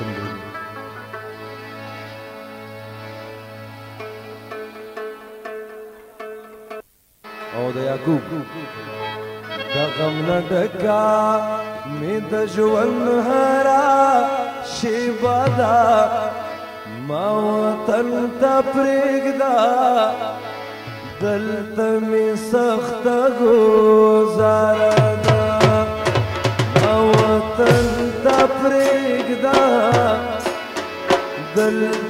الحمد أو د یعقوب د غم نه ډکا مې د ژوند هرا شیبا ما وطن ته پرېږدا دلته مې سخته ګوزار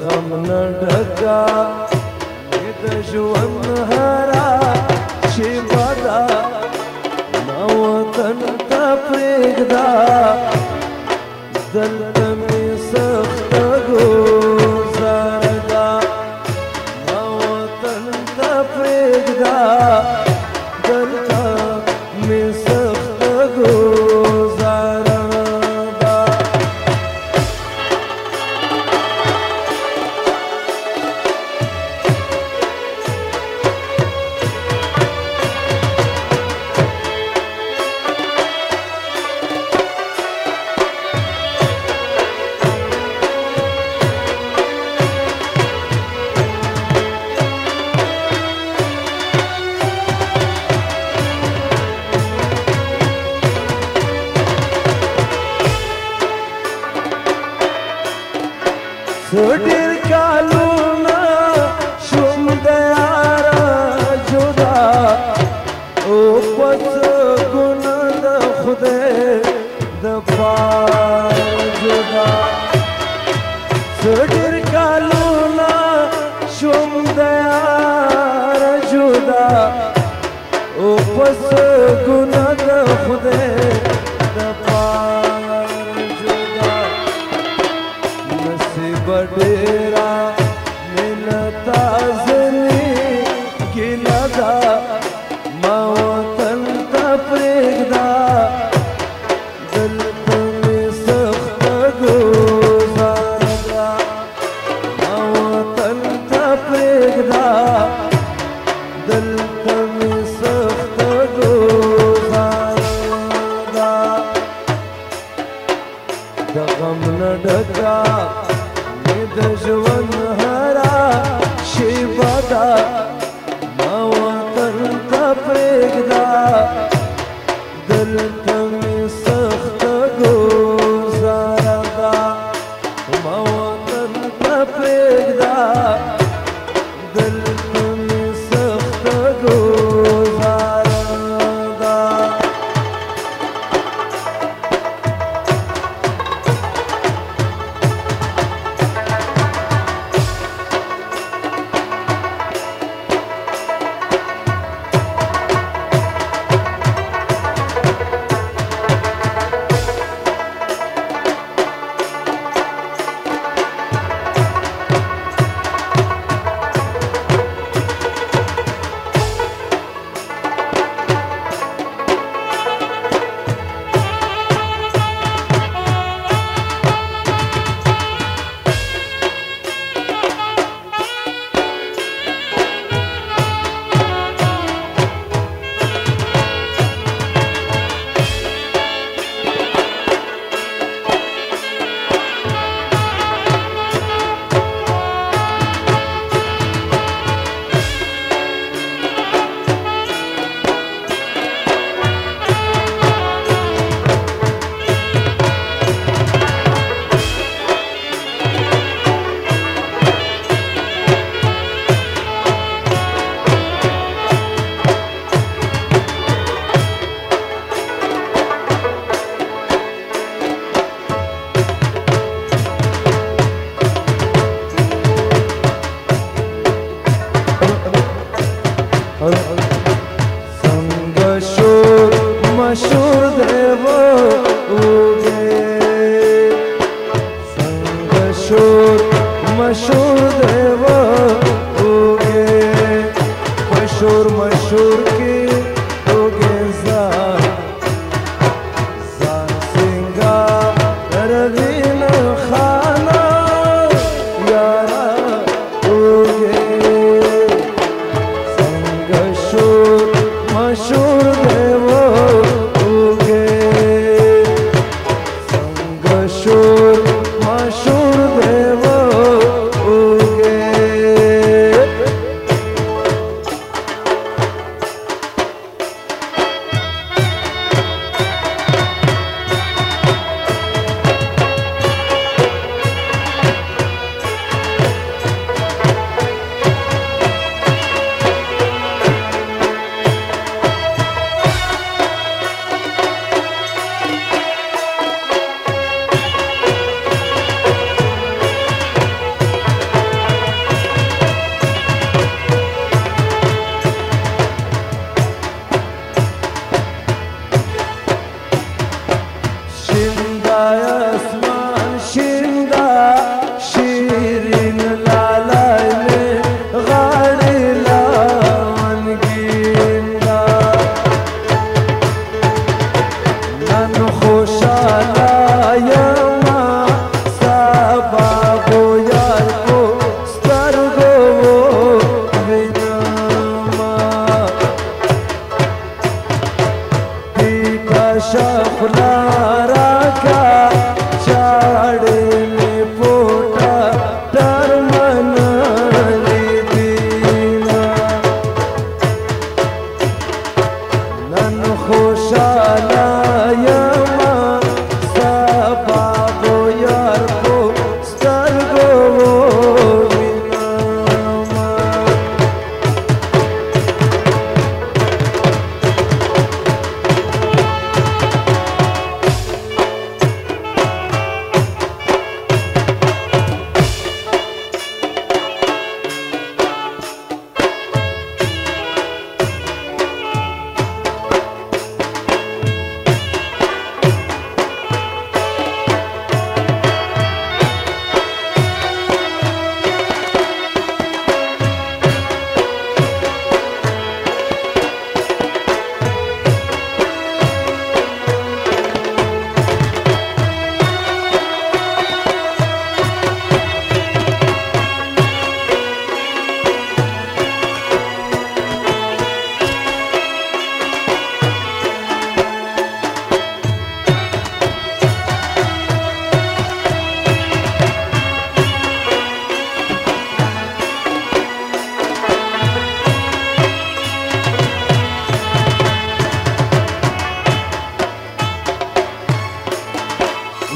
غم نه ډکا د ژوند هرا چې بدا ما وطن ته پرېږدا دل दुश्मन हरा शिवदा বাসুদেব चपला रखा चाड़े में पोटा डर मन नन खुशाला मा सबा यार को स्तर गो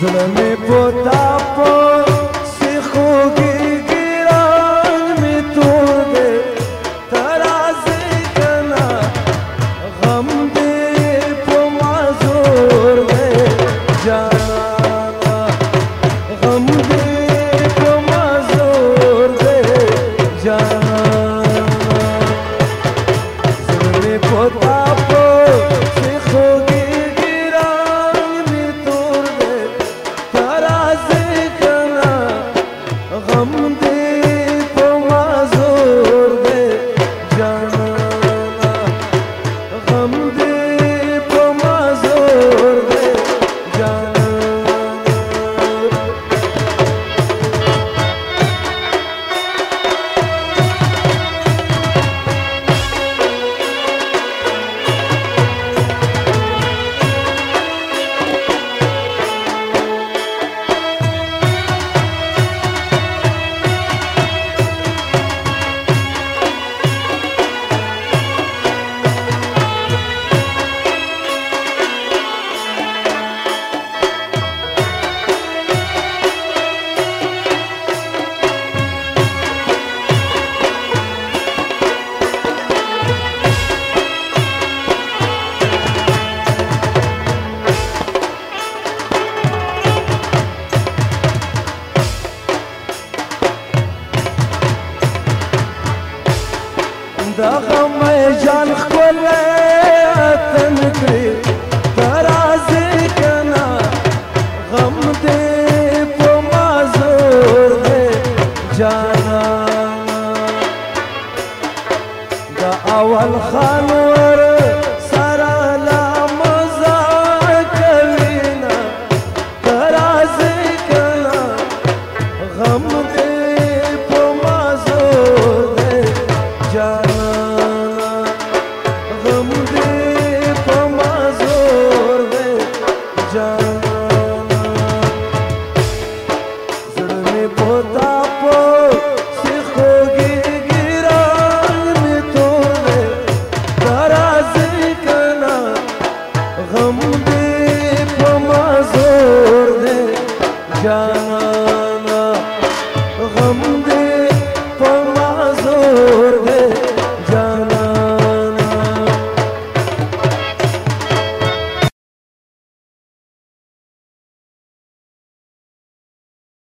ظلم پتا پو سخوگی the